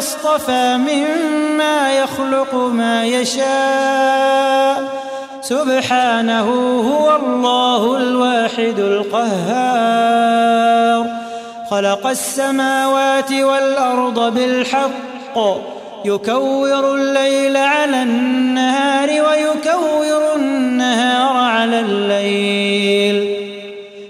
ولدا لاصطفى مما يخلق ما يشاء. سبحانه هو الله الواحد القهار. خلق السماوات والأرض بالحق. يكور الليل على النهار ويكور النهار على الليل.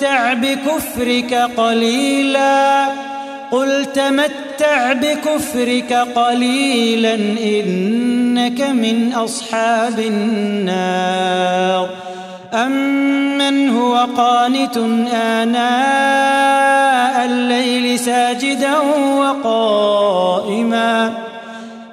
تمتع بكفرك قليلا قل تمتع بكفرك قليلا إنك من أصحاب النار أمن هو قانت آناء الليل ساجدا وقائما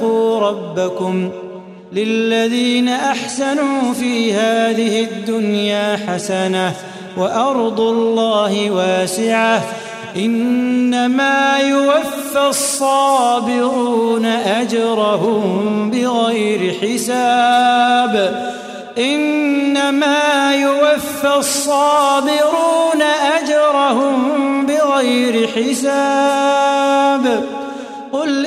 آمنوا اتقوا ربكم للذين أحسنوا في هذه الدنيا حسنة وأرض الله واسعة إنما يوفى الصابرون أجرهم بغير حساب إنما يوفى الصابرون أجرهم بغير حساب قل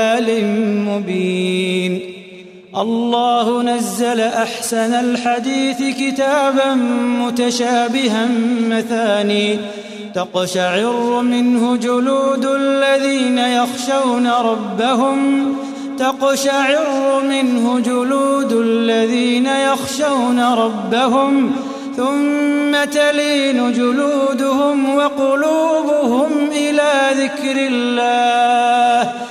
الله نزل أحسن الحديث كتابا متشابها مثاني تقشعر منه جلود الذين يخشون ربهم تقشعر منه جلود الذين يخشون ربهم ثم تلين جلودهم وقلوبهم إلى ذكر الله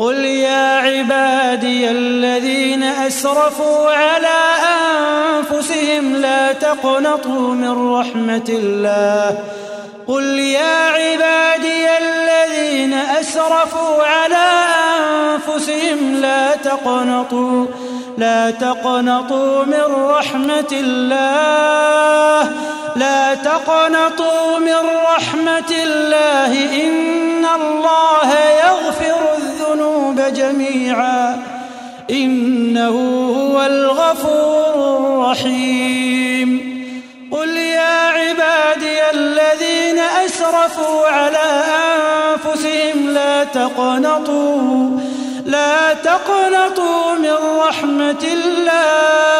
قل يا عبادي الذين أسرفوا على أنفسهم لا تقنطوا من رحمة الله. قل يا عبادي الذين أسرفوا على أنفسهم لا تقنطوا لا تقنطوا من رحمة الله. لا تقنطوا من رحمة الله. إن الله يغفر جميعا إنه هو الغفور الرحيم. قل يا عبادي الذين أسرفوا على أنفسهم لا تقنطوا لا تقنطوا من رحمة الله.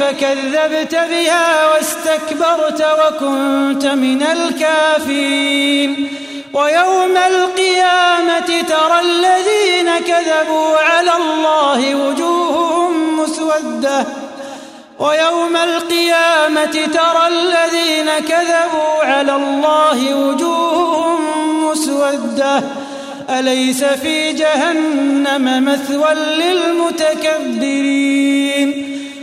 فكذبت بها واستكبرت وكنت من الكافرين. ويوم القيامة ترى الذين كذبوا على الله وجوههم مسودة. ويوم القيامة ترى الذين كذبوا على الله وجوههم مسودة. أليس في جهنم مثوى للمتكبرين؟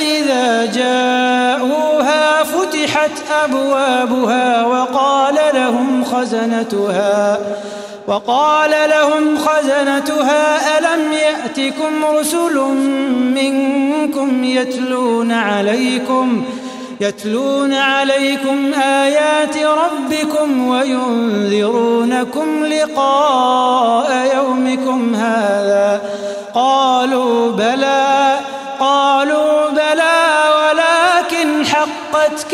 إذا جاءوها فتحت أبوابها وقال لهم خزنتها وقال لهم خزنتها ألم يأتكم رسل منكم يتلون عليكم يتلون عليكم آيات ربكم وينذرونكم لقاء يومكم هذا؟ قالوا بلى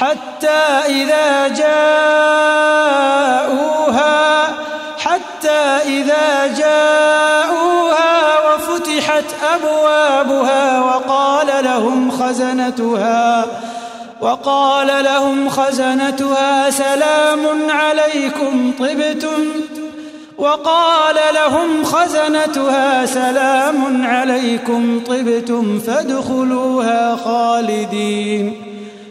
حتى إذا جاءوها حتى إذا جاءوها وفتحت أبوابها وقال لهم خزنتها وقال لهم خزنتها سلام عليكم طبتم. وقال لهم خزنتها سلام عليكم طبتم فادخلوها خالدين.